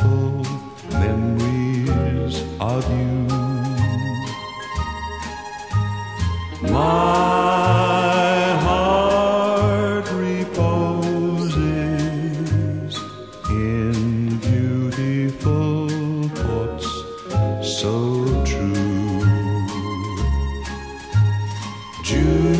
beautiful memories of you. My heart reposes in beautiful thoughts so true. June